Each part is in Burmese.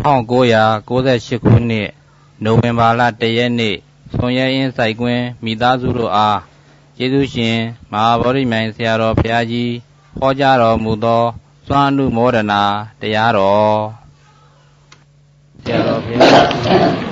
1998ခုနှစ်နိုဝင်ဘာလ1ရက်နေ့ဆွန်ရဲအင်းစိုက်ကွင်းမိသားစုတို့အားကျေးဇူးရှင်မဟာဗောဓိမြိုင်ဆရာတော်ဘုရားကြီးဟောကြားတော်မူသောစွမ်းအမှုမောဒနာတရားတော်ဆရာတော်ဘုရား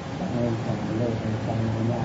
ไม่ทงเลิกไปฟังไม่ได้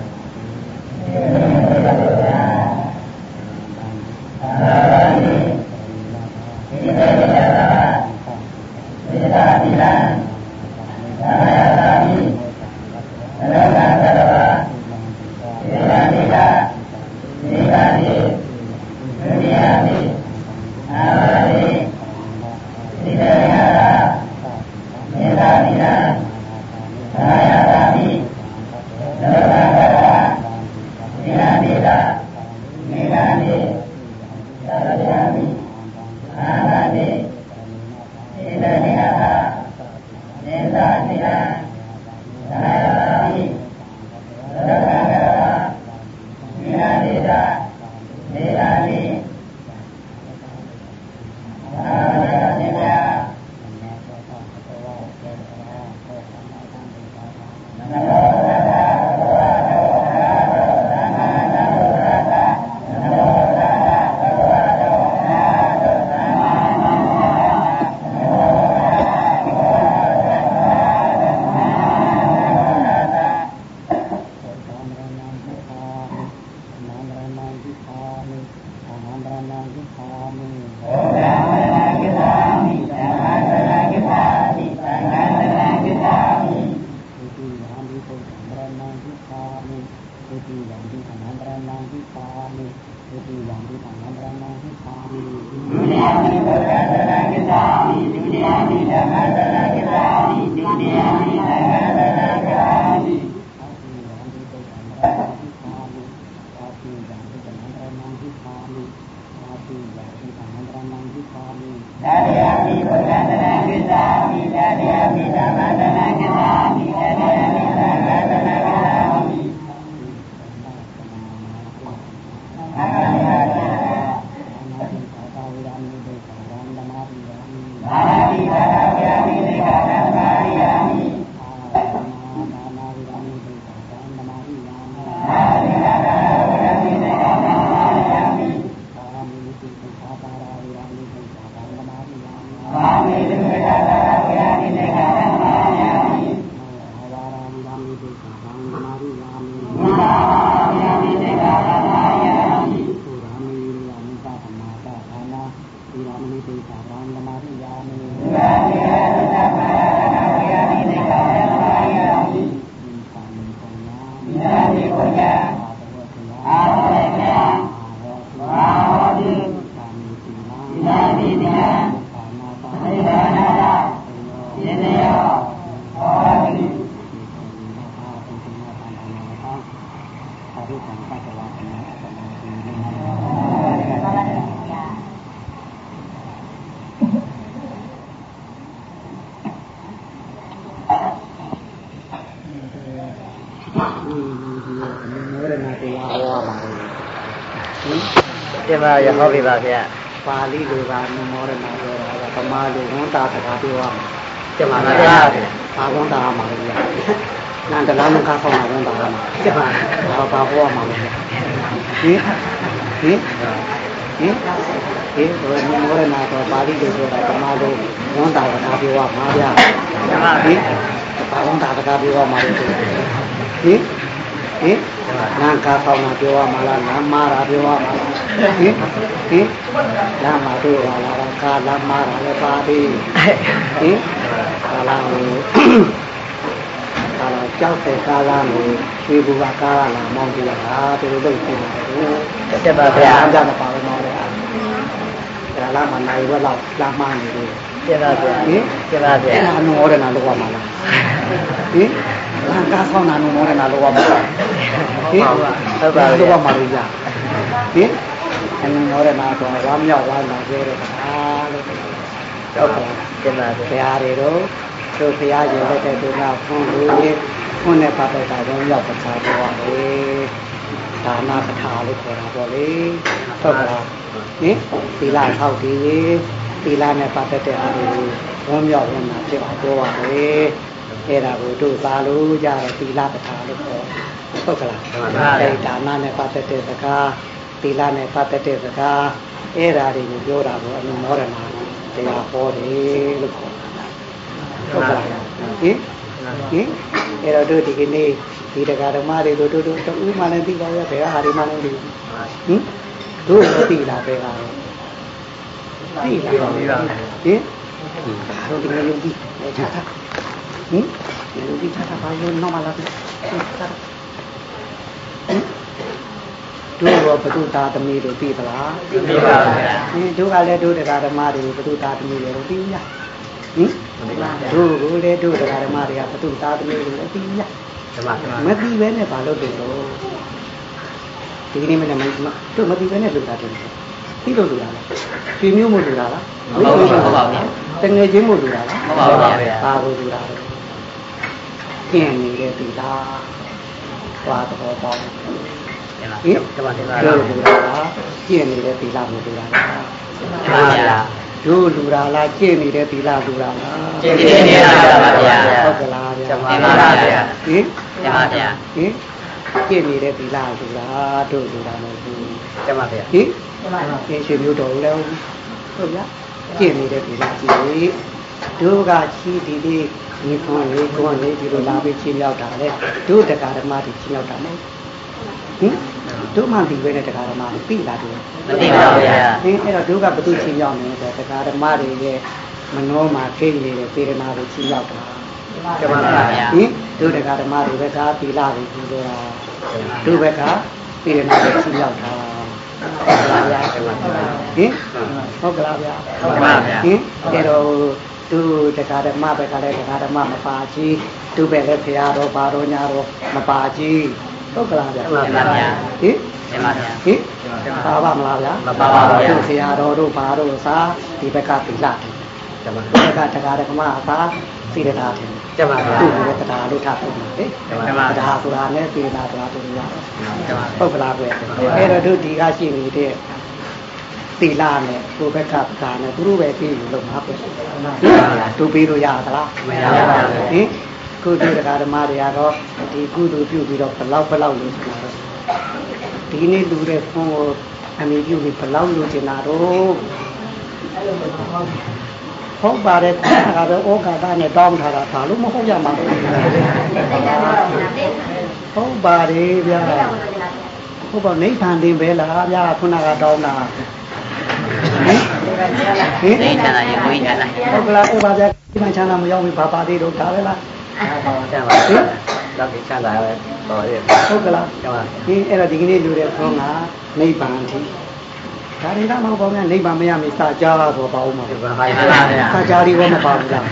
baru tanpa perlawanan atau pengiriman ဒီမှာရဟောပြပါဗျာပါဠိလိုပါနမောရနာပြောတာကပမာလိုဝန်တာစကားပြောရမှာကျမပါဗျာဘာဝန်တာမှာလဲဗျာ နန္ဒလာမကဆောင်းတာဝန်တာမှာတင်ပါဘာဘာဟောမှာလဲဟင်ဟင်ဟင်ဟင်ဒီမောရဏတော့ပါဠိလိုပြောတာဗမာလိုဝန်တာစကားပြောရမှာဗျာတင်ပါဟင်ဘာဝန်တာစကားပြောရမှာလဲဟင်ဟင်နန္ကာဆောင်းတာပြောရမှာလားနမ်းမာတာပြောရမှာလားဟင်ဟင်လမ်းမှာတွေ့ပါလားကာလမ်းမာတာလည်းပါသေးဟင်ကာလဟို ကာလကြောက်တဲ့ကာလကိုရွှေဘူကကာလလာမောင်းကြည့်တာဒီလိုလုပ်ကြည့်တာကိုတင်ပါဗျာအားကြမပါဘူးမောင်းတယ်အဲ့ဒါလာမနိုင်ဘက်တော့လာမှန်းနေတယ်တင်ပါဗျာဟင်တင်ပါဗျာအဲ့ဒါနုံဝရဏလောက်ရမှာလားဟင်လမ်းကားဆောင်းတာနုံဝရဏလောက်ရမှာလားဟင်လောက်ရမှာလို့ရဟင်အနုံဝရဏတော့ဝမ်းမြောက်ဝမ်းသာပြောတဲ့အားလို့ဟုတ်ကဲ့တင်ပါဘုဗျာရားတွေတော့တို့ဘုရားရှင်လက်တဲ့သူကဖွင့်လို့ ဖွင့်တဲ့ပတ်သက်တာတော့ရောက်ပစာပေါ်ပါလေဒါနာပထာလို့ခေါ်တာပေါ့လေဟုတ်ကလားဟင်သီလထောက်တည်သီလနဲ့ပတ်သက်တဲ့အားတွေကိုဝမ်းမြောက်ဝမ်းသာဖြစ်အောင်ပြောပါလေအဲ့ဒါကိုတို့သာလို့ကြတော့သီလပထာလို့ခေါ်ဟုတ်ကလားအဲ့ဒါနာနဲ့ပတ်သက်တဲ့စကားသီလနဲ့ပတ်သက်တဲ့စကားအဲ့ဒါတွေကိုပြောတာကိုအနုမောဒနာတရားဟောတယ်လို့ခေါ်တာဟုတ်ကလားဟင် ဟင်အဲ့တော့တို့ဒီကနေ့ဒီတရားဓမ္မတွေကိုတို့တို့တူမှလည်းသိပါရဲ့ဘယ်ဟာတွေမှလည်းသိဟင်တို့မသိလားဘယ်ဟာလဲသိလားဟင်တို့ဒီလိုယုံကြည်နေချတာဟင်ယုံကြည်ချတာဘာလို့နောက်မှလာပြီတို့ရောဘုသူသားသမီးတို့သိသလားတင်ပါဗျာဟင်တို့ကလည်းတို့တရားဓမ္မတွေကိုဘုသူသားသမီးတွေတို့သိရ ဟင်တို့ကိုလည်းတို့တရားဓမ္မတွေကဘုသူသားသမီးတွေလည်းသိရတင်ပါတင်ပါမသိပဲနဲ့ဘာလို့တယ်လို့ဒီကနေ့မနေ့မတို့မသိပဲနဲ့လုပ်တာတယ်သိလို့လုပ်တာလားရွှေမျိုးမို့လုပ်တာလားတငယ်ချင်းမို့လုပ်တာလားဟုတ်ပါဘူးဗျာဘာကိုလုပ်တာလဲကျင့်နေတဲ့သီလဘာတော်ပေါင်းတင်ပါဟင်တင်ပါတင်ပါတို့လူတာလားကျင့်နေတဲ့သီလကိုလူတာလားတင်ပါဗျာ တို့လူတာလားကျင့်နေတဲ့သီလလူတာလားကျင့်နေတာပါဗျာဟုတ်ကလားဗျာတင်ပါဗျာဟင်တင်ပါဗျာဟင်ကျင့်နေတဲ့သီလလူတာတို့လူတာမဟုတ်ဘူးတင်ပါဗျာဟင်ကျင့်ရှင်မျိုးတော်လည်းဟုတ်ဗျာကျင့်နေတဲ့သီလကြည့်တို့ကချီဒီဒီဒီခွန်လေးခွန်လေးဒီလိုလာပြီးချင်းရောက်တာလေတို့တရားဓမ္မတွေချင်းရောက်တာမဟုတ်ဟင် တို့မှဒီပဲနဲ့တရားဓမ္မတွေသိလာတို့မသိပါဘူးဗျာ။ဒီအဲ့တော့ဒုက္ခဘုသူချင်းရောက်နေတယ်တရားဓမ္မတွေရဲ့မနောမှာခိနေတဲ့စေရနာတွေချင်းရောက်တာတင်ပါဗျာ။ဟင်ဒုတရားဓမ္မတွေဘက်ကသီလတွေပြီးတော့ဒုဘက်ကစေရနာတွေချင်းရောက်တာ။ဟုတ်ကလားဗျာ။ဟင်ဟုတ်ကလားဗျာ။ဟင်အဲ့တော့သူတရားဓမ္မဘက်ကလည်းတရားဓမ္မမပါကြီးသူပဲလည်းဖရာတော်ဘာတော်ညာတော်မပါကြီး ဟုတ်ကလားဗျာတင်ပါဗျာဟင်တင်ပါဗျာဟင်ပါပါမလားဗျာမပါပါဘူးဗျာတို့ဆရာတော်တို့ဘာတို့သာဒီဘက်ကသီလတယ်တင်ပါဒီဘက်ကတရားဓမ္မအသာသီလတာတယ်တင်ပါဗျာသူ့ကိုလည်းတရားလို့ထားပုံပါလေတင်ပါတရားဆိုတာနဲ့သီလတာတရားတို့ရတယ်တင်ပါဟုတ်ကလားပဲအဲ့တော့တို့ဒီကရှိနေတဲ့သီလနဲ့ကိုယ်ဘက်ကကာနဲ့သူတို့ပဲပြီးလို့လုပ်မှာပဲတို့ပြီးလို့ရသလားမရပါဘူးဟင် ကုသိုလ်တရားဓမ္မတွေကတော့ဒီကုသိုလ်ပြုပြီးတော့ဘလောက်ဘလောက်လို့ဆိုတာတော့ဒီနေ့လူတဲ့ဖုန်းကိုအမိပြုပြီးဘလောက်လို့ကျင်တာတော့ဟုတ်ပါတယ်ခါကပဲဩကာသနဲ့တောင်းထားတာဘာလို့မဟုတ်ရမှာလဲဟုတ်ပါတယ်ဗျာဟုတ်ပါနိဗ္ဗာန်တင်ပဲလားဗျာခုနကတောင်းတာဟင်ဟင်နေချမ်းသာရေကိုကြီးချမ်းသာဟုတ်ကလားအဲ့ပါဗျာဒီမှာချမ်းသာမရောက်ဘူးဘာပါသေးတော့ဒါပဲလား တင်ပါဟင်တော့ဒီချမ်းသာပဲတော်ရဲ့ဟုတ်ကလားတင်ပါဒီအဲ့တော့ဒီကနေ့လူတဲ့ဖုန်းကနိဗ္ဗာန်အထိဒါတွေကမဟုတ်ပါဘူးဗျာနိဗ္ဗာန်မရမီစာကြားတာဆိုပါဦးမှာဒီဗျာပါပါပါဗျာစာကြားလေးရောမပါဘူးလား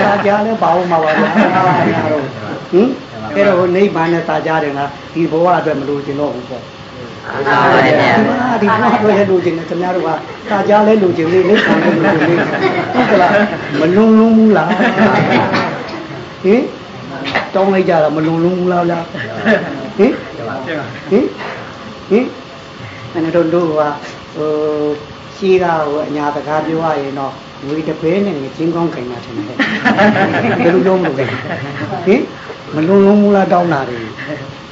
စာကြားလည်းပါဦးမှာပါဗျာအဲ့တော့ဟင်အဲ့တော့နိဗ္ဗာန်နဲ့စာကြားတယ်ကဒီဘဝအတွက်မလို့ကျင်တော့ဘူးပေါ့အာပါဗျာဒီမှာဒီဘဝအတွက်လည်းလို့ကျင်တယ်ခင်ဗျားတို့ကစာကြားလည်းလို့ကျင်လေးနိဗ္ဗာန်လည်းလို့ကျင်လေးဟုတ်ကလားမလုံးလုံးဘူးလား ဟင်တောင်းလိုက်ကြတာမလုံလုံးဘူးလားဗျာဟင်ကျမဟင်ဟင်အဲ့တော့တို့ကဟိုရှိကဟိုအညာတကားပြောရရင်တော့ငွေတစ်ပဲနဲ့ငကျင်းကောင်းခိုင်တာထင်တယ်ဘယ်လိုလုံးမလို့လဲဟင်မလုံလုံးဘူးလားတောင်းတာတွေ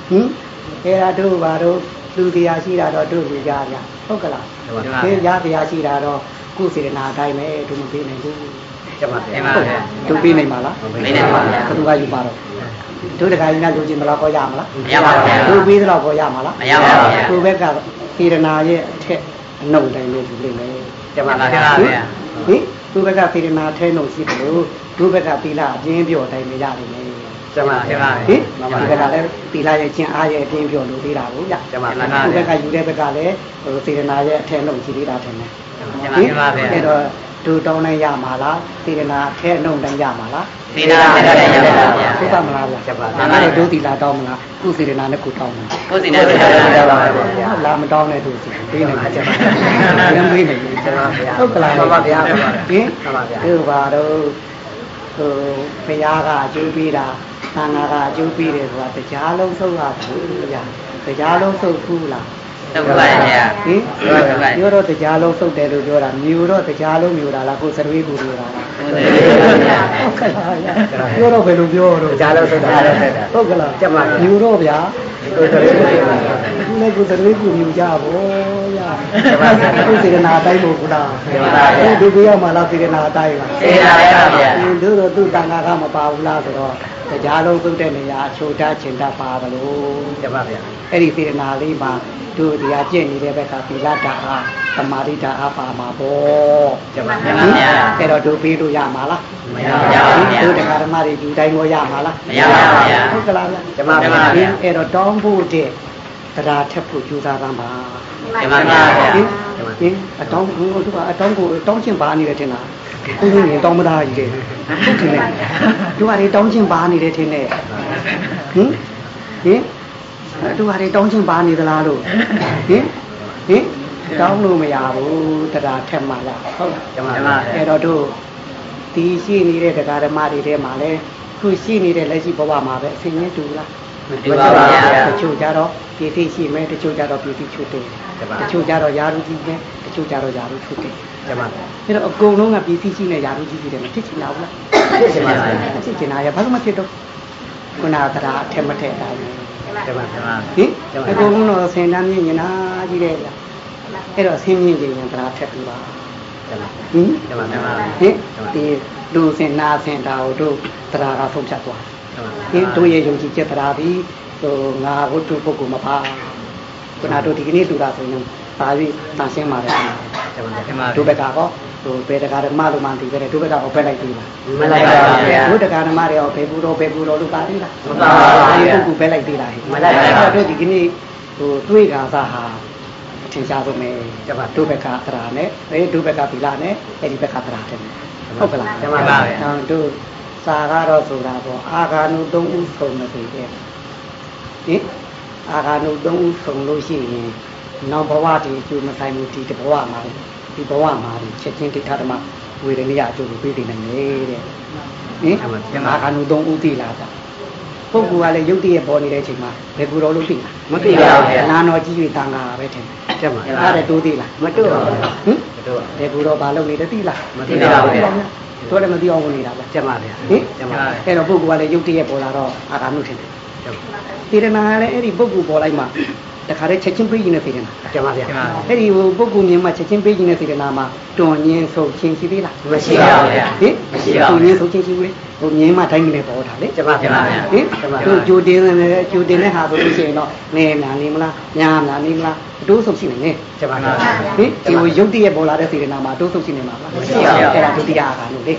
ဟင်အဲ့ဒါတို့ဘာတို့လူတရားရှိတာတော့တို့လူကြဗျဟုတ်ကလားဒီရတရားရှိတာတော့ကုစေတနာအတိုင်းပဲတို့မပေးနိုင်ဘူးကျမ တင်ပါဗျာတို့ပေးနိုင်ပါလားမင်းနဲ့ပါဗျာဘယ်သူကယူပါတော့တို့တခါကြီးများလူချင်းမလားခေါ်ရမလားမရပါဘူးဗျာတို့ပေးသလောက်ခေါ်ရမှာလားမရပါဘူးဗျာကိုဘက်ကစေတနာရဲ့အထက်အနှုတ်တိုင်းလို့ယူလိမ့်မယ်ကျမတင်ပါဗျာဗျာဟင်ဟင်သူဘက်ကစေတနာထဲနှုတ်ရှိတယ်လို့သူဘက်ကသီလအပြင်းပြောတိုင်းမရနိုင်ဘူးကျမတင်ပါဟင်ဗျာဒီဘက်ကလည်းသီလရဲ့ကျင့်အားရဲ့အပြင်းပြောလို့သေးတာကိုဗျကျမသူဘက်ကယူတဲ့ဘက်ကလည်းဟိုစေတနာရဲ့အထက်နှုတ်ရှိသေးတာထင်တယ်တင်ပါဗျာအဲ့တော့ သူတောင်းနိုင်ရမှာလားစေတနာအထက်နှုတ်တိုင်းရမှာလားသေနာသေနာလည်းရပါဗျာဟုတ်ပါမလားဗျကျမဒါနဲ့ဒုသီလာတောင်းမလားကုစေတနာနဲ့ကုတောင်းမလားကိုယ်စီနဲ့သေနာလည်းရပါဗျာလာမတောင်းတဲ့သူစီပေးနေမှာကျမဘယ်ပေးနေလဲကျမဗျာဟုတ်ကလားကျမဗျာဟင်ကျမဗျာဒီပါတော့ဟိုဘုရားကအကျိုးပေးတာသံဃာကအကျိုးပေးတယ်ဆိုတာတရားလုံးဆုံးတာဘူးဗျာတရားလုံးဆုံးဘူးလား တော့ပါဗျာဟင်ဟုတ်ကဲ့ပြောတော့တရားလုံးဆုံးတယ်လို့ပြောတာမြို့တော့တရားလုံးမြို့တာလားကိုယ်စရဝေးကူလို့တာလားဟုတ်တယ်ဗျာဟုတ်ကလားဗျာပြောတော့ဘယ်လိုပြောတော့ကြားလို့ဆိုတာဟုတ်ကဲ့ဟုတ်ကလားကျမမြို့တော့ဗျာတို့တို့တို့ဒီနေ့ကိုယ်စရဝေးကူမြို့ကြဗောဗျာကိုယ်စေရနာအတိုင်းလို့ခုလားဒီဒီရောက်မှလားစေရနာအတိုင်းလားသေနာလည်းရပါဗျာဒီတို့တော့သူ့တန်ခါကမပါဘူးလားဆိုတော့ တရားလုံးသုတ်တဲ့နေရာအချိုတချင်တတ်ပါဘလို့ကျမဗျာအဲ့ဒီစေတနာလေးမှာတို့တရားကျင့်နေတဲ့ဘက်ကသီလဓာတ်အားသမာဓိဓာတ်အားပါမှာပေါ့ကျမတင်ပါဗျာအဲ့တော့တို့ပြီးလို့ရမှာလားမရမရပါဘူးဗျာတို့တရားဓမ္မတွေဒီတိုင်းကိုရမှာလားမရပါဘူးဗျာဟုတ်ကလားဗျာကျမဗျာအဲ့တော့တောင်းဖို့တဲ့တရားထက်ဖို့ကြိုးစားသမ်းပါတင်ပါဗျာဟင်ဟင်အတောင်းကိုတို့ကအတောင်းကိုတောင်းချင်းပါနေတယ်ထင်လား ကိုကြီးရင်တောင်းမသားကြီးတယ်ဟုတ်တယ်တို့ကလေတောင်းချင်းပါနေတယ်ထင်တယ်ဟင်ဟင်တို့ကလေတောင်းချင်းပါနေသလားလို့ဟင်ဟင်တောင်းလို့မရဘူးတရားထက်မှလားဟုတ်လားကျမတင်ဗျာပါဗျာအဲ့တော့တို့ဒီရှိနေတဲ့တရားဓမ္မတွေထဲမှာလဲခုရှိနေတဲ့လက်ရှိဘဝမှာပဲအစဉ်ချင်းတူလား တူပါပါဗျာတချို့ကြတော့ပြည်သိရှိမယ်တချို့ကြတော့ပြည်သိချုပ်တယ်တချို့ကြတော့ယာရုကြီးတယ်တချို့ကြတော့ယာရုချုပ်တယ်ကျမအဲ့တော့အကုန်လုံးကပြည်သိရှိနဲ့ယာရုကြီးကြီးတယ်မဖြစ်ချင်တော့ဘူးလားဖြစ်ချင်ပါဗျာမဖြစ်ချင်တာရဘာလို့မဖြစ်တော့ခုနကတရားအထက်မထက်တိုင်းကျမတင်ပါဟင်အကုန်လုံးတော့ဆင်တန်းမြင့်နေတာကြီးတယ်ဗျအဲ့တော့ဆင်းမြင့်ခြင်းရင်တရားထက်ပြီးပါကျမဟင်ကျမကျမဟင်ဒီလူစင်နာစင်တာကိုတို့တရားကဆုံးဖြတ်သွားကျမ ဟင်တို့ရဲ့ယုံကြည်ချက်တရားပြီးဟိုငါဝတ္ထုပုဂ္ဂိုလ်မပါခုနတို့ဒီကနေ့တူတာဆိုရင်ပါပြီးတန်ရှင်းပါတယ်ကျမတင်ပါတို့ဘက်ကတော့ဟိုဘယ်တရားဓမ္မလို့မှန်တည်ပဲတို့ဘက်ကတော့ဘက်လိုက်သေးလားမလိုက်ပါဘူးဗျာတို့တရားဓမ္မတွေရောဘယ်ဘူးတော့ဘယ်ဘူးတော့လို့ပါသေးလားမပါပါဘူးဗျာဒီပုဂ္ဂိုလ်ဘက်လိုက်သေးလားမလိုက်ပါဘူးတို့ဒီကနေ့ဟိုတွေးတာသာဟာအထင်ရှားဆုံးပဲကျမတို့ဘက်ကတရားနဲ့အဲတို့ဘက်ကသီလနဲ့အဲဒီဘက်ကတရားတယ်ဟုတ်ကလားကျမပါဗျာ။အဲတို့ စာကတော့ဆိုတာပေါ့အာဂါနု၃ဦးဆုံးမသိတဲ့။ဟင်အာဂါနု၃ဦးဆုံးလို့ရှိရင်နောက်ဘဝတည်အကျိုးမဆိုင်ဘူးဒီတစ်ဘဝမှာဒီဘဝမှာချက်ချင်းတိဋ္ဌဓမ္မဝေဒနိယအကျိုးကိုပေးနေနိုင်တယ်တဲ့။ဟင်အာဂါနု၃ဦးသိလားဗျ။ ပုဂ္ဂိုလ်ကလည်းယုတ်တည်းရဲ့ပေါ်နေတဲ့အချိန်မှာဘယ်ကူတော်လို့သိလားမသိပါဘူးဗျာနာတော်ကြီး၍တန်ခါပဲထင်တယ်ကျမ။အဲ့ဒါတိုးသေးလားမတူပါဘူး။ဟင်မတူပါဘယ်ကူတော်ဘာလုပ်နေတယ်သိလားမသိပါဘူးဗျာ။တို့လည်းမသိအောင်ဝင်နေတာဗျ။ကျမဗျာဟင်ကျမအဲ့တော့ပုဂ္ဂိုလ်ကလည်းယုတ်တရက်ပေါ်လာတော့အာဂါနုထင်တယ်ကျမစေတနာကလည်းအဲ့ဒီပုဂ္ဂိုလ်ပေါ်လိုက်မှတခါတည်းချက်ချင်းပေးခြင်းနဲ့စေတနာကျမဗျာအဲ့ဒီဟိုပုဂ္ဂိုလ်မြင်မှချက်ချင်းပေးခြင်းနဲ့စေတနာမှာတွန်ညင်းဆုပ်ချင်းရှိသေးလားမရှိပါဘူးဗျာဟင်မရှိပါဘူးတွန်ညင်းဆုပ်ချင်းရှိဘူးလေ ဟိုမြင်မှတိုင်းကနေပေါ်တာလေကျမဗျာဟင်ကျမတို့ကြိုတင်နေကြိုတင်တဲ့ဟာဆိုလို့ရှိရင်တော့နေများနေမလားညာများနေမလားအတိုးဆုပ်ရှိနေနေကျမဗျာဟင်ဒီဟိုယုတ်တရက်ပေါ်လာတဲ့စေတနာမှာအတိုးဆုပ်ရှိနေမှာလားမရှိပါဘူးအဲ့ဒါဒုတိယအာဂါနုလေ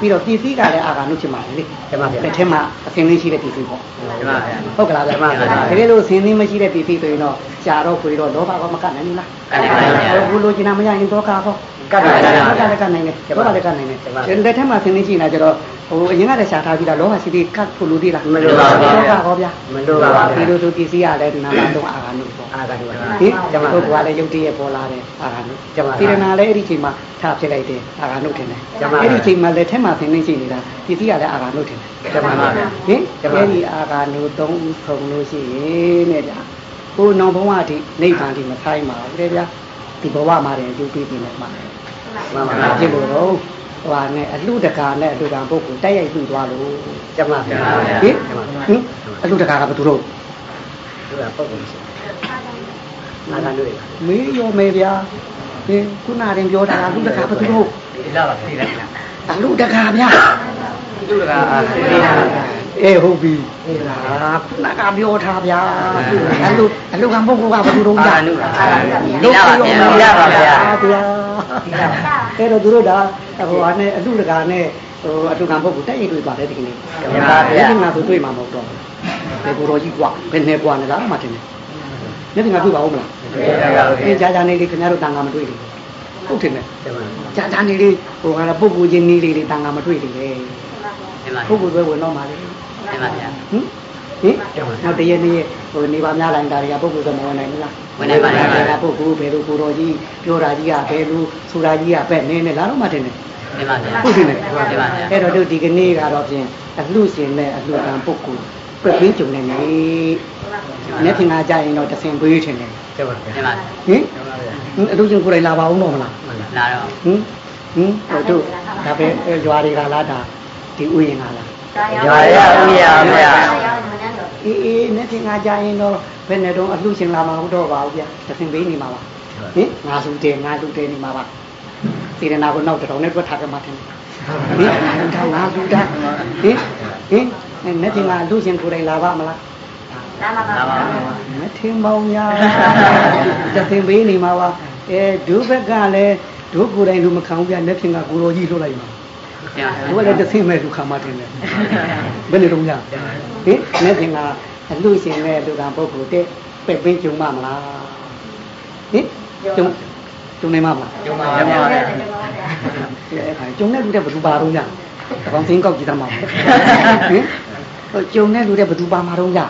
ပြီးတော့ပစ္စည်းကလည်းအာဂါနုဖြစ်မှာလေကျမဗျာလက်ထဲမှာအစင်းလေးရှိတဲ့ပစ္စည်းပေါ့တင်ပါဗျာဟုတ်ကလားဗျာမှန်ပါပါတကယ်လို့အစင်းလေးမရှိတဲ့ပစ္စည်းဆိုရင်တော့ရှားတော့ခွေတော့လောဘကောမကတ်နိုင်ဘူးလားကတ်နိုင်ပါဗျာဟိုဘူးလို့ကျင်နာမရရင်တော့ကာကောကတ်နိုင်ပါဗျာကတ်လည်းကတ်နိုင်တယ်လောဘလည်းကတ်နိုင်တယ်မှန်ပါလက်ထဲမှာအစင်းလေးရှိနေတာကျတော့ဟိုအရင်ကလည်းရှားထားပြီးတော့လောဘရှိသေးကတ်ဖို့လို့သေးလားမလိုပါဘူးလောဘကောဗျာမလိုပါဘူးဒီလိုဆိုပစ္စည်းကလည်းနာမတော့အာဂါနုပေါ့အာဂါနုပါဟင်ကျမပုဂ္ဂိုလ်ကလည်းယုတ်တည်းရဲ့ပေါ်လာတယ်အာဂါနုကျမစေရနာလည်းအဲ့ဒီချိန်မှာထားဖြစ်လိုက်တယ်အာဂါနုထင်တယ်ကျမအဲ့ဒီချိန်မှာလက်ထဲမှာမှာဆင်းနေရှိနေတာပစ္စည်းကလည်းအာဃာနုထင်တယ်ကျမပါဗျာဟင်အဲ့ဒီအာဃာနုသုံးဦးဆုံလို့ရှိရင်တဲ့ဗျာဟိုနောင်ဘဝအထိနိဗ္ဗာန်ဒီမဆိုင်ပါဘူးတဲ့ဗျာဒီဘဝမှာတည်းအကျိုးပေးပြီးနေမှာမှန်ပါဘာဗျာဖြစ်လို့တော့ဟိုဟာနဲ့အလှတကာနဲ့အလှကံပုဂ္ဂိုလ်တိုက်ရိုက်ပြီးသွားလို့ကျမပါဗျာဟင်ဟင်အလှတကာကဘယ်သူတော့သူကပုဂ္ဂိုလ်ရှိနာဂန်တို့မေးရောမေးဗျာ ဟင်ခုနရင်ပြောတာအလှတကာဘယ်သူတော့ ဒီလာပါဒီလာဗျာ အလှတကာဗျာ သူကအာဒီလာ အေးဟုတ်ပြီအေးလားခုနကပြောထားဗျာအလှအလှကံပုဂ္ဂိုလ်ကဘယ်သူတော့ဗျာ ဒီလာပါဗျာဒီလာပါဗျာ ဗျာအဲ့တော့သူတို့ဒါဟိုဟာနဲ့အလှတကာနဲ့ဟိုအလှကံပုဂ္ဂိုလ်တိုက်ရိုက်တွေ့ပါတယ်ဒီကနေ့ ကျမပါဗျာ ဒီကနေ့ဆိုတွေ့မှာမဟုတ်တော့ဘယ်ကိုတော်ကြီးกว่าဘယ်နဲ့กว่าလဲလားမှတင်တယ် မျက်စိကတွေ့ပါဦးမလားအေးကြာကြာနေလေးခင်ဗျားတို့တန်ခါမတွေ့ဘူးဟုတ်တယ်နဲ့ကျမကြာကြာနေလေးဟိုဟာပုဂ္ဂိုလ်ချင်းနေလေးလေးတန်ခါမတွေ့ဘူးလေကျမပုဂ္ဂိုလ်တွေဝင်တော့မှာလေကျမဗျာဟင်ဟင်နောက်တရက်နေ့ဟိုနေပါများလိုက်တာတွေကပုဂ္ဂိုလ်သမဝင်နိုင်ဘူးလားဝင်နိုင်ပါလားဘယ်ပုဂ္ဂိုလ်ဘယ်လိုကိုတော်ကြီးပြောတာကြီးကဘယ်လိုဆိုတာကြီးကပဲနေနေလားတော့မှတင်တယ်ကျမဗျာဟုတ်တယ်နဲ့ကျမဗျာအဲ့တော့တို့ဒီကနေ့ကတော့ဖြင့်အလှရှင်နဲ့အလှကံပုဂ္ဂိုလ်ပြည့်ပြင်းကြုံနေနေ နေ့ထင်တာကြရင်တော့တဆင်ပေးထင်တယ်ကျမဗျာကျမဟင်ဟင်အလှရှင်ကိုယ်တိုင်လာပါအောင်တော့မလားလာတော့ဟင်ဟင်ဟိုတို့ဒါပဲရွာတွေကလားဒါဒီဥယျာဉ်ကလားရွာရဦးရဗျာအေးအေးနေ့ထင်တာကြရင်တော့ဘယ်နဲ့တော့အလှရှင်လာမှာဟုတ်တော့ပါဘူးဗျတဆင်ပေးနေမှာပါဟင်ငါလူတယ်ငါလူတယ်နေမှာပါစေရနာကိုနောက်တောင်နဲ့တွက်ထားကြမှာတင်ဟင်ငါလူတာငါလူတာဟင်ဟင်နေ့ထင်တာအလှရှင်ကိုယ်တိုင်လာပါမလားလာပါ မထင်ပေါင်းညာတသင်ပေးနေမှာပါအဲဒုဘက်ကလည်းဒုကိုယ်တိုင်လူမခံဘူးဗျလက်ဖြင့်ကကိုတော်ကြီးလှုပ်လိုက်မှာကျမဒုကလည်းတသင်မဲ့လူခံမှတင်တယ်ဘယ်နေတော့ညာဟင်လက်ဖြင့်ကအလူရှင်နဲ့လူကပုဂ္ဂိုလ်တဲ့ပဲ့ပင်းကြုံမမလားဟင်ကြုံကြုံနေမှာမလားကျမဗျာအဲခါကြုံတဲ့လူတဲ့ဘယ်သူပါတော့ညာတကောင်စင်းကောက်ကြည့်သားမှာဟင်ဟိုကြုံတဲ့လူတဲ့ဘယ်သူပါမှာတော့ညာ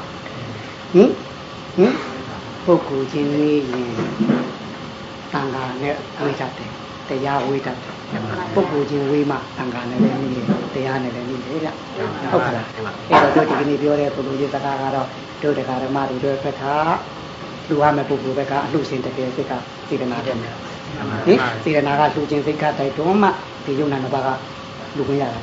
ဟင်ဟင်ပုဂ္ဂိုလ်ချင်းလေးရင်တန်ခါနဲ့ဝေးတတ်တယ်တရားဝေးတတ်တယ်ပုဂ္ဂိုလ်ချင်းဝေးမှတန်ခါနဲ့လည်းနေတယ်တရားနဲ့လည်းနေတယ်ဗျဟုတ်ကဲ့အဲ့တော့တို့ဒီကနေ့ပြောတဲ့ပုဂ္ဂိုလ်ချင်းစကားကတော့တို့တရားဓမ္မတွေတို့ဘက်ကလူရမယ်ပုဂ္ဂိုလ်ဘက်ကအလှရှင်တကယ်စိတ်ကစေတနာတဲ့ဟင်စေတနာကလှူခြင်းစိတ်ကတိုက်တွန်းမှဒီယုံနာနှစ်ပါးက လူခွင့်ရတာ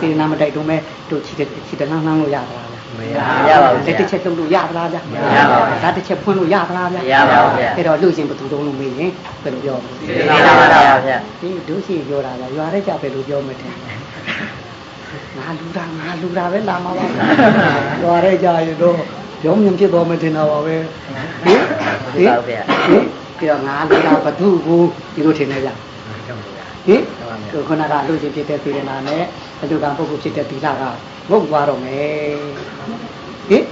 စေတနာမတိုက်တွန်းမဲ့တို့ချီတဲ့ချီတဲ့လန်းလန်းလို့ရတာလားမရပါဘူးလက်တစ်ချက်လုံးလို့ရသလားဗျာမရပါဘူးဓာတ်တစ်ချက်ဖွင့်လို့ရသလားဗျာမရပါဘူးဗျာအဲ့တော့လူချင်းဘယ်သူတုံးလို့မေးရင်ဘယ်လိုပြောစေတနာပါဗျာဒီဒုရှိပြောတာလားရွာတဲ့ကြဘယ်လိုပြောမထင်ငါလူတာငါလူတာပဲလာမှာပါရွာတဲ့ကြရင်တော့ရောမြင်ဖြစ်တော်မထင်တော့ပါပဲဟင်ဟင်ဟင်ပြီးတော့ငါလူတာဘသူကိုဒီလိုထင်နေကြ ဟင်ဒီခုနကလူချင်းဖြစ်တဲ့ပြည်နာနဲ့အလူကပုဂ္ဂိုလ်ဖြစ်တဲ့ဒီလာကငုတ်သွားတော့မယ်ဟင်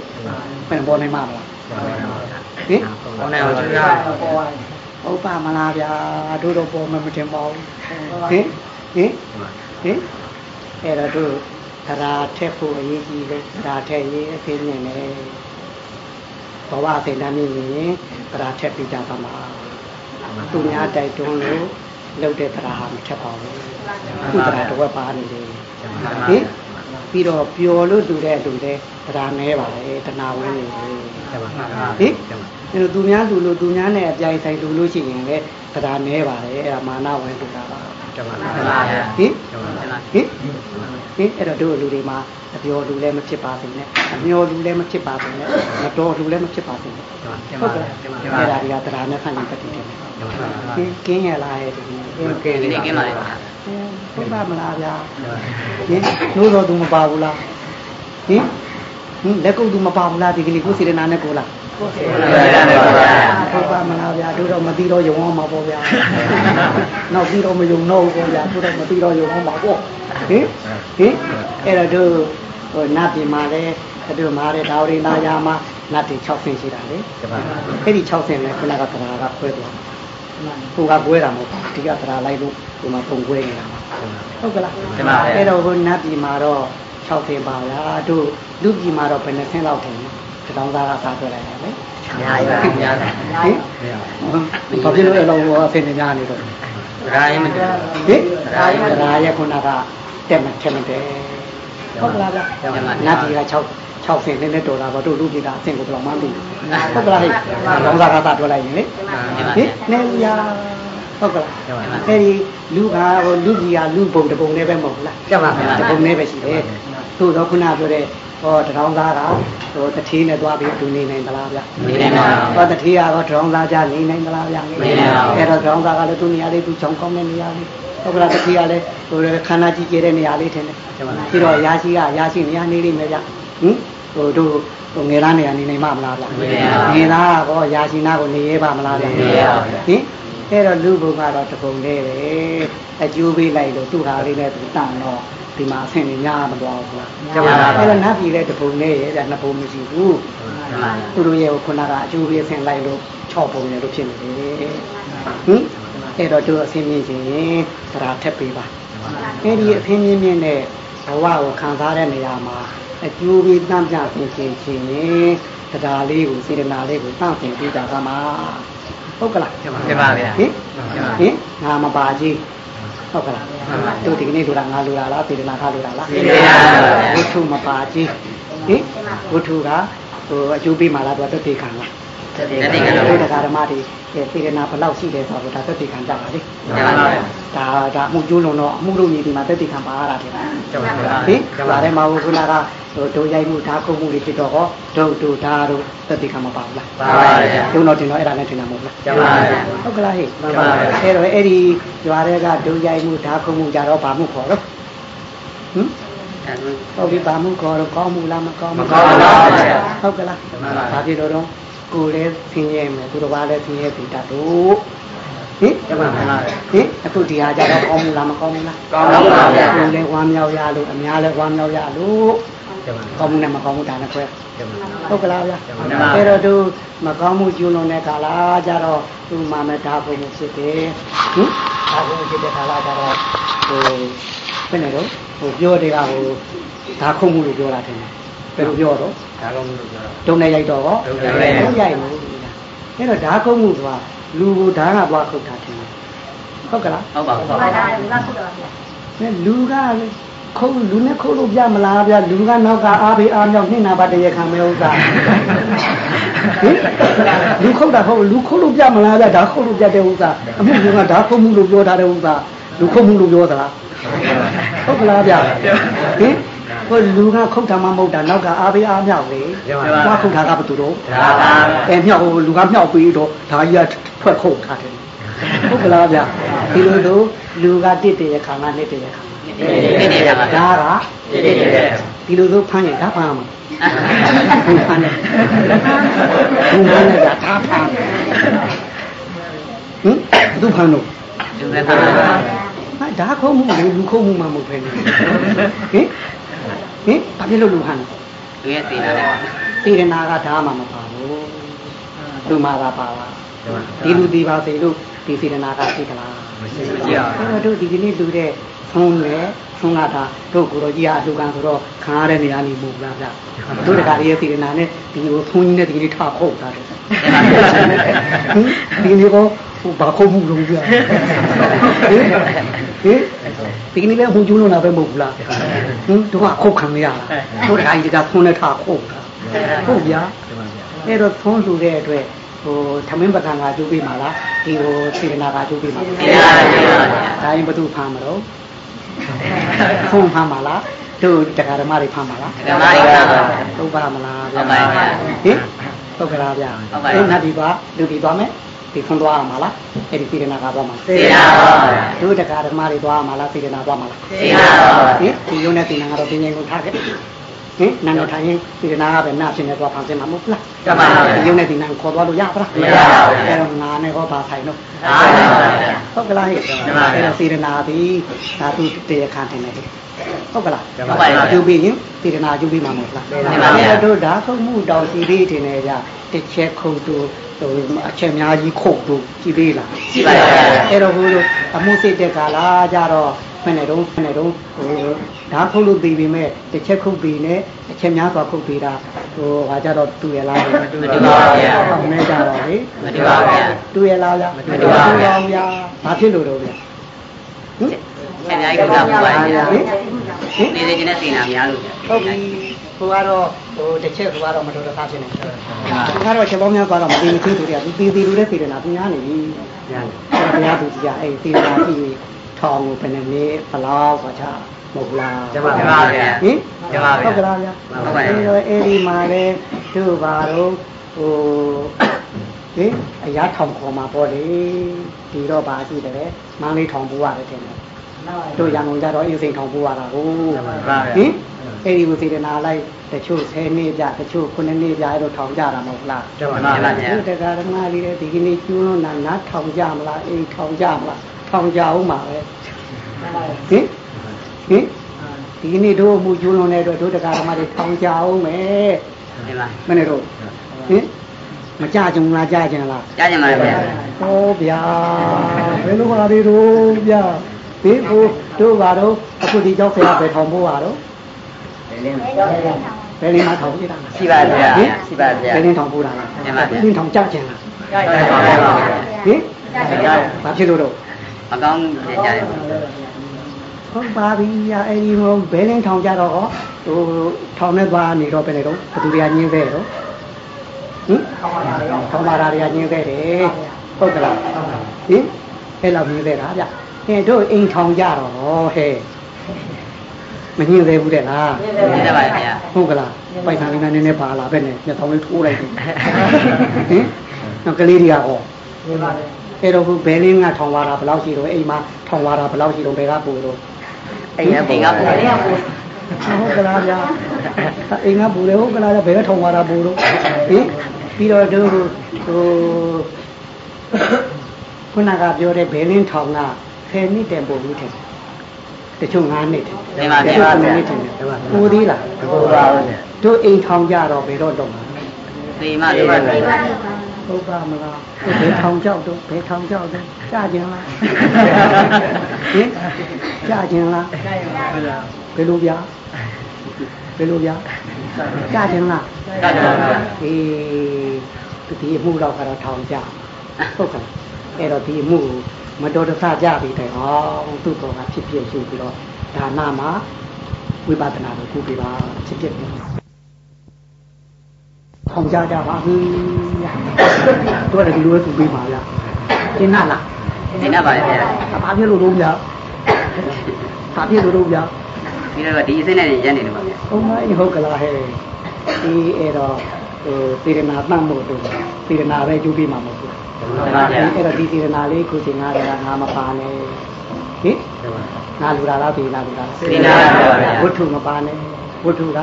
ဘယ်ပေါ်နိုင်မှာမလားဟင်ဘောနေအောင်ကျရဟုတ်ပါမလားဗျာတို့တော့ပေါ်မမတင်ပါဘူးဟင်ဟင်ဟင်အဲ့တော့တို့သရာထက်ဖို့အရေးကြီးလို့သရာထက်ရေးအဖေးမြင်နေဘဝအသိတမ်းမြင်ရင်သရာထက်ပြီးကြပါမှာသူများတိုက်တွန်းလို့ လုပ်တဲ့သရာဟာမထက်ပါဘူးသူသရာတော့ပါနေတယ်ဟင်ပြီးတော့ပျော်လို့လူတဲ့လူတဲ့သရာနဲပါလေတဏှာဝင်နေတယ်ကျမဟင်အဲ့တော့သူများလူလို့သူများနဲ့အပြိုင်ဆိုင်လူလို့ရှိရင်လည်းတရားနဲပါတယ်အဲ့ဒါမာနဝင်လူတာပါ ကျမဗျာဟင်ကျမဟင်ဟင်အဲ့တော့တို့လူတွေမှာအပြောလူလည်းမဖြစ်ပါစေနဲ့အမျောလူလည်းမဖြစ်ပါစေနဲ့မတော်လူလည်းမဖြစ်ပါစေနဲ့ကျမဟုတ်ကဲ့ကျမအဲ့ဒါတွေကတရားနဲ့ဆိုင်ရင်တတ်တယ်ဟင်ကင်းရလားရဲ့ဒီနေ့ကဲဒီနေ့ကင်းပါလေဟုတ်ပါမလားဗျာဟင်လို့တော့သူမပါဘူးလားဟင်ဟင်လက်ကုပ်သူမပါဘူးလားဒီကလေးကိုစေရနာနဲ့ကိုလား ဟုတ်ပါမလားဗျာတို့တော့မသိတော့ယုံအောင်မှာပေါ့ဗျာနောက်ပြီးတော့မယုံတော့ဘူးပေါ့ဗျာတို့တော့မသိတော့ယုံအောင်မှာပေါ့ဟင်ဟင်အဲ့တော့တို့ဟိုနတ်ပြည်မှာလည်းတို့မှာတဲ့ဒါဝရိနာယာမှာနတ်တွေ6ဆင်ရှိတာလေကျမအဲ့ဒီ6ဆင်လည်းခုနကတရားကခွဲသွားဟိုကကွဲတာမဟုတ်ဘူးဒီကတရားလိုက်လို့ဒီမှာပုံကွဲနေတာပါဟုတ်ကလားအဲ့တော့ဟိုနတ်ပြည်မှာတော့6ဆင်ပါဗျာတို့လူပြည်မှာတော့ဘယ်နှဆင်လောက်ထင်လဲ တောင်းသားကစားထွက်လိုက်တယ်လေအများကြီးပါအများကြီးဟင်ဘာဖြစ်လို့အဲ့လိုအဆင်နေကြနေတော့ဒါရင်မတူဟင်ဒါရခုနကတက်မှထက်မတယ်ဟုတ်ကလားဗျနတ်ပြည်က6 6ဆင်နဲ့တော်တာပေါ့တို့လူပြည်သားအဆင်ကိုဘယ်လောက်မှမသိဘူးဟုတ်ကလားဟဲ့လောင်စားကားသားပြောလိုက်ရင်လေဟင်နေရဟုတ်ကလားအဲ့ဒီလူကဟိုလူကြီးကလူပုံတပုံနဲ့ပဲမဟုတ်လားကျပါဗျာတပုံနဲ့ပဲရှိတယ် သို့တော့ခုနပြောတဲ့ဟောတထောင်သားကဟိုတထေးနဲ့သွားပြီးသူနေနိုင်သလားဗျနေနိုင်ပါဘူးဟောတထေးကတော့တထောင်သားကြနေနိုင်သလားဗျနေနိုင်ပါဘူးအဲ့တော့တထောင်သားကလည်းသူနေရာလေးသူချောင်းကောင်းတဲ့နေရာလေးဟုတ်ကလားတထေးကလည်းဟိုခန္ဓာကြီးကျတဲ့နေရာလေးထင်တယ်ပြီးတော့ရာရှိကရာရှိနေရာနေလိမ့်မယ်ဗျဟင်ဟိုတို့ဟိုငယ်သားနေရာနေနိုင်မှာမလားဗျငယ်သားကတော့ရာရှိနာကိုနေရဲပါမလားဗျဟင်အဲ့တော့လူဘုံကတော့တပုံလေးပဲအကျိုးပေးလိုက်လို့သူ့ဟာလေးနဲ့သူတန်တော့ ဒီမှာအဆင်ကြီးများမသွားဘူးလားကျပါပါအဲ့တော့နတ်ပြည်လည်းတပုံနဲ့ရဲ့ဗျနှစ်ပုံမရှိဘူးသူတို့ရဲ့ခုနကအကျိုးပေးအဆင်လိုက်လို့6ပုံနဲ့လို့ဖြစ်နေတယ်ဟင်အဲ့တော့တို့အဆင်မြင့်ခြင်းသရာထက်ပေးပါအဲ့ဒီအဖင်းမြင့်မြင့်နဲ့ဘဝကိုခံစားတဲ့နေရာမှာအကျိုးပေးတမ်းပြပြင်ခြင်းချင်းတရားလေးကိုစေတနာလေးကိုတန့်ပြင်ပေးကြပါမှာဟုတ်ကလားကျပါဗျာဟင်ဟင်ငါမပါကြီး ဟုတ်ကလားတို့ဒီကနေ့လိုတာငါလိုတာလားစေတနာခလိုတာလားစေတနာပါဗျာဝတ္ထုမပါကြီးဟင်ဝတ္ထုကဟိုအကျိုးပေးမှလားသူကသက်သေခံလား တတိကလုံးတို့တရားဓမ္မတွေစေတနာဘယ်လောက်ရှိတယ်ဆိုတော့ဒါသက်သေခံကြပါလေကျပါဗျာဒါဒါအမှုကျိုးလုံးတော့အမှုလုံးကြီးဒီမှာသက်သေခံပါရတာတယ်ဟင်ကျပါဗျာဒါလည်းမဟုတ်ခုနကဟိုဒုရိုက်မှုဓာခုမှုတွေဖြစ်တော့ဟောဒုဒုဓာတို့သက်သေခံမပါဘူးလားပါပါဗျာဒုတော့တင်တော့အဲ့ဒါနဲ့ထင်တာမဟုတ်လားကျပါဗျာဟုတ်ကလားဟဲ့မှန်ပါဗျာအဲ့တော့အဲ့ဒီရွာတွေကဒုရိုက်မှုဓာခုမှုကြတော့ဗာမှုခေါ်တော့ဟင်ဟုတ်ပြီဗာမှုခေါ်တော့ကောင်းမှုလားမကောင်းဘူးမကောင်းပါဘူးဗျာဟုတ်ကလားမှန်ပါဘာဖြစ်လို့တော့ ကိုယ်လည်းဆင်းရဲမယ်သူတော်ဘာလည်းဆင်းရဲပြီတတ်တို့ဟင်ကျပါဗျာဟင်အခုဒီဟာကြတော့ကောင်းမှုလားမကောင်းဘူးလားကောင်းပါဗျာကိုယ်လည်းဝမ်းမြောက်ရလို့အများလည်းဝမ်းမြောက်ရလို့ကျပါကောင်းမှုနဲ့မကောင်းမှုဒါနဲ့ခွဲကျပါဟုတ်ကလားဗျာမှန်ပါအဲ့တော့သူမကောင်းမှုကျူးလွန်တဲ့ခါလာကြတော့သူမှမဓာဖို့မှုဖြစ်တယ်ဟင်ဓာဖို့မှုဖြစ်တဲ့ခါလာကြတော့ဟိုဘယ်နဲ့တော့ဟိုပြောတဲ့ကဟိုဓာခုမှုလို့ပြောတာတယ် ဘယ်လိုပြောတော့ဒါကောင်းလို့ပြောတော့ဒုံနဲ့ရိုက်တော့ဟောဒုံနဲ့ရိုက်ဒုံရိုက်လို့အဲ့တော့ဓာခုမှုဆိုတာလူကိုဓာကပွားခုတ်တာတယ်ဟုတ်ကလားဟုတ်ပါဘူးဟုတ်ပါဘူးအဲလူကခုတ်လူနဲ့ခုတ်လို့ပြမလားဗျလူကနောက်ကအားပေးအားမြောက်နှင်းနာပါတရခံမဲဥစ္စာဟင်လူခုတ်တာဟုတ်လူခုတ်လို့ပြမလားဗျဒါခုတ်လို့ပြတဲ့ဥစ္စာအမှုကဒါခုတ်မှုလို့ပြောထားတဲ့ဥစ္စာလူခုတ်မှုလို့ပြောသလားဟုတ်ကလားဗျဟင် ဟိုလူကခုတ်တာမှမဟုတ်တာနောက်ကအားပေးအားမြောက်လေဘာခုတ်တာကဘယ်သူတော့ဒါပါအဲမြောက်ဟိုလူကမြောက်ပြီးတော့ဒါကြီးကထွက်ခုတ်ထားတယ်ဟုတ်ကလားဗျဒီလိုလိုလူကတစ်တရခါငါနှစ်တရခါနေနေပါဗျာဒါကနေနေတယ်ဒီလိုဆိုဖမ်းရင်ဒါဖမ်းမှာဘူးဖမ်းတယ်ဘူးဖမ်းတယ်ဒါဒါဖမ်းဟင်သူဖမ်းတော့သူသက်သာပါဟာဒါခုံးမှုလေလူခုံးမှုမှမဟုတ်ပဲဟင် ဟင်ဘာဖြစ်လို့လူဟန်သူရဲ့စေနာနဲ့သေရနာကဒါမှမပါဘူးသူမှသာပါလားဒီလူဒီပါစေလို့ ဒီသေရနာကသိကလားကြည့်အောင်အဲ့တော့တို့ဒီကနေ့လူတဲ့ဆုံးလေဆုံးလာတာတို့ကိုတော်ကြီးကအလူကံဆိုတော့ခံရတဲ့နေရာနေမူလားဗျတို့တခါလေးရဲ့သေရနာနဲ့ဒီကိုသုံးကြီးနဲ့ဒီကနေ့ထခုတ်တာတယ်ဟင်ဒီနေ့ကောဟိုဘာခုတ်မှုလုံးပြဟင်ဟင်ဒီကနေ့လည်းဟိုကျူးလုံးတာပဲမဟုတ်ဘူးလားဟင်တို့ကခုတ်ခံရလားတို့တခါကြီးကသုံးနဲ့ထခုတ်တာဟုတ်ဗျာအဲ့တော့သုံးလူတဲ့အတွက် ဟိုသမင်းပကံကကျိုးပေးမှာလားဒီဟိုသေရနာကကျိုးပေးမှာလားစေနာနဲ့ပါဗျာဒါရင်ဘသူဖမ်းမလို့ဖုန်းဖမ်းပါလားတို့တရားဓမ္မတွေဖမ်းပါလားဓမ္မတွေပါဗျာဟုတ်ပါမလားဟုတ်ပါဗျာဟင်ဟုတ်ကလားဗျာဟုတ်ပါဗျာအဲ့နတ်ဒီပါလူဒီသွားမယ်ဒီဖုန်းသွားမှာလားအဲ့ဒီစေတနာကသွားမှာစေနာပါဗျာတို့တရားဓမ္မတွေသွားမှာလားစေတနာသွားမှာလားစေနာပါဗျာဟင်ဒီယုံနဲ့စေနာကတော့ပြင်းပြင်းကိုထားခဲ့ ဟင်နာနဲ့ထိုင်ရင်စေတနာကပဲနာဖြစ်နေသွားဖန်ဆင်းမှာမဟုတ်လားကျပါပါဒီယုံနဲ့စေနာကိုခေါ်သွားလို့ရပါလားမရပါဘူးအဲ့တော့ငါနဲ့ဟောပါဆိုင်တော့ဒါပါဗျာဟုတ်ကလားဟဲ့မှန်ပါဗျာအဲ့ဒါစေတနာသည်ဓာတုတရားခံတယ်လေဟုတ်ကလားဟုတ်ပါဗျာကျုပ်ပြီးရင်စေတနာကျုပ်ပြီးမှာမဟုတ်လားမှန်ပါဗျာအဲ့တို့ဓာခုမှုတောင်စီသေးတယ်နေကြတစ်ချက်ခုတ်တူဟိုအချက်များကြီးခုတ်တူကြည့်သေးလားရှိပါဗျာအဲ့တော့ဘိုးတို့အမှုစိတ်တဲ့ကာလာကြတော့ မနဲ့တော့မနဲ့တော့ဟိုဓာခုတ်လို့ပြီးပြီမဲ့တစ်ချက်ခုတ်ပြီးနဲ့အချက်များစွာခုတ်ပြီးတာဟိုဟာကြတော့တူရလားမတူမတူပါဘူးဗျာဟောင်းနေကြတော့လေမတူပါဗျာတူရလားဗျာမတူပါဘူးဗျာဗျာဘာဖြစ်လို့တော့ဗျာဟင်ဆက်များကြီးကစားပါဗျာဟင်ဟင်နေနေချင်းနဲ့စိန်နာများလို့ဟုတ်ပြီကိုကတော့ဟိုတစ်ချက်ကိုကတော့မတော်တဆဖြစ်နေတယ်သူကတော့ချက်ပေါင်းများကတော့မသိမသိသူတွေကသူတည်တည်လို့တဲ့စေတနာသူများနေပြီညာဘုရားသူကြီးကအဲ့စေတနာပြီး ထောင်ကိုဘယ်နှနည်းဘလောက်ဆိုချမဟုတ်လားကျမပါဗျာဟင်ကျမပါဗျာဟုတ်ကလားဗျာဟုတ်ပါရဲ့အဲ့တော့အဲ့ဒီမှာလေသူ့ဘာတော့ဟိုဟင်အရာထောင်ခေါ်มาပေါ့လေဒီတော့ဘာရှိတယ်မန်းလေးထောင်ပူရတယ်တင်တယ်တို့ရန်ကုန်ကြတော့အင်းစိန်ထောင်ပူရတာကိုဟင်အဲ့ဒီကိုစေတနာလိုက်တချို့10နှစ်ပြတချို့9နှစ်ပြအဲ့တော့ထောင်ကြတာမဟုတ်လားကျမပါဗျာဒီတရားဓမ္မလေးတဲ့ဒီကနေ့ကျွန်းလုံးနာနားထောင်ကြမလားအေးထောင်ကြမလား ထောင်ကြအောင်ပါပဲဟင်ဟင်ဒီကနေ့တို့အမှုကျွန်းလုံးတဲ့အတွက်တို့တရားဓမ္မတွေထောင်ကြအောင်မယ်ဒီမှာမနေ့တော့ဟင်မကြကြုံလားကြကြင်လားကြားကြမှာဗျာဟောဗျာဘယ်လိုပါလဲတို့ဗျာဒီဟိုတို့ကတော့အခုဒီကြောက်ဆရာပဲထောင်ဖို့ပါတော့ဒီလင်းဘယ်နေမှာထောင်ပြတာရှိပါဗျာရှိပါဗျာဘယ်နေထောင်ဖို့တာလားမှန်ပါဗျာဘယ်ထောင်ကြကြင်လားကြားပါဗျာဟင်ဘာဖြစ်လို့တော့ မကောင်းနေကြတယ်ဟုတ်ပါပြီ။အဲ့ဒီဟိုဘဲလင်းထောင်ကြတော့ဟိုထောင်နဲ့သွားနေတော့ပဲလေတော့ဘသူတွေကညင်းခဲ့တော့ဟင်ထောင်ပါတာတွေကညင်းခဲ့တယ်ဟုတ်ကလားဟင်အဲ့လောက်ညင်းခဲ့တာဗျ။အဲတို့အိမ်ထောင်ကြတော့ဟဲ့မညင်းသေးဘူးတဲ့လားနေကြပါဗျာဟုတ်ကလားပိုက်ဆံလေးနည်းနည်းပါလာပဲနဲ့ညထောင်လေးထိုးလိုက်တယ်ဟင်နောက်ကလေးတွေကဟော အဲ့တော့ခုဘဲလင်းကထောင်သွားတာဘယ်လောက်ရှိတော့အိမ်မှာထောင်သွားတာဘယ်လောက်ရှိတော့ဘယ်ကပို့တော့အိမ်ကပုံကပုံလေးကပုံဟုတ်ကလားဗျာအိမ်ကပူတယ်ဟုတ်ကလားဗျာဘယ်ကထုံသွားတာပူတော့ဟင်ပြီးတော့တို့ဟိုခုနကပြောတဲ့ဘယ်လင်းထောင်က10နှစ်တန်ပုံလို့ထင်တယ်တချို့9နှစ်တယ်ဒီမှာတပြချို့ပါ9ဗျာနှစ်တယ်ပူသေးလားပူပါဦးတို့အိမ်ထောင်ကြတော့ဘယ်တော့တော့မှာဒီမှာဒီမှာ ဟုတ်ပါမလားဘယ်ထောင်ကြောက်တော့ဘယ်ထောင်ကြောက်တော့ကြာကျင်လားဟင်ကြာကျင်လားဘယ်လိုဗျာဘယ်လိုဗျာကြာကျင်လားကတ်ပါဗျာအေးဒီအမှုတော့ကတော့ထောင်ကြဟုတ်ကဲ့အဲ့တော့ဒီအမှုကိုမတော်တဆကြပြီတဲ့ဟောသူ့ကောင်ကဖြစ်ဖြစ်ရှိပြီးတော့ဒါနမှာဝိပဿနာကိုကုပြပါဖြစ်ဖြစ်ပြီး ထောင်ကြကြပါပြီတို့လည်းဒီလိုပဲကုပေးပါလားကျင်းနာလားနေနေပါဗျာဘာဖြစ်လို့တော့ဗျာဘာဖြစ်လို့တော့ဗျာပြီးတော့ဒီအစင်းနဲ့ရက်နေတယ်ပါဗျာဟုတ်မဟုတ်ကလားဟဲ့ဒီအဲ့တော့ဟိုသေရနာတတ်ဖို့တို့သေရနာပဲကျူးပြီးမှာမဟုတ်ဘူးဒီမှာဗျာအဲ့တော့ဒီသေရနာလေးခုချိန်ငါးတယ်ကငါမပါနဲ့ဟင်ငါလူလာလားသေနာလူလားဝတ္ထုမပါနဲ့ ဝတ္ထုက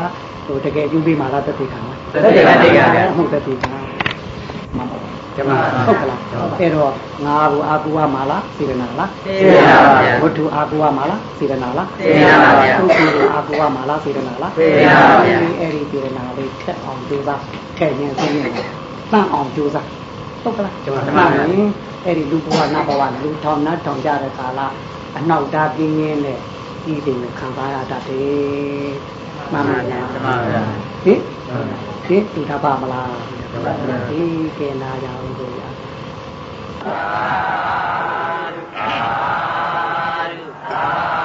ဟိုတကယ်ကျူးပြီးမှာလားတက်သိခံလားဟုတ်တက်သိခံမဟုတ်ကျမဟုတ်ကလားအဲ့တော့ငါဘူးအာကူဝမှာလားသေရနာလားသေရနာပါဗျာဝတ္ထုအာကူဝမှာလားသေရနာလားသေရနာပါဗျာသုတ်ကူအာကူဝမှာလားသေရနာလားသေရနာပါဗျာအဲ့ဒီသေရနာလေးထက်အောင်ကြိုးစားထည့်ရင်သိရင်တန့်အောင်ကြိုးစားဟုတ်ကလားကျမကျမပါမှန်ရင်အဲ့ဒီလူဘဝနတ်ဘဝလူထောင်နတ်ထောင်ကြတဲ့ကာလအနောက်တာပြင်းရင်းနဲ့ဒီတင်ကိုခံစားရတတ်တယ် मामाया ते ते पीठा पामला ते के नाया गोया Thank you.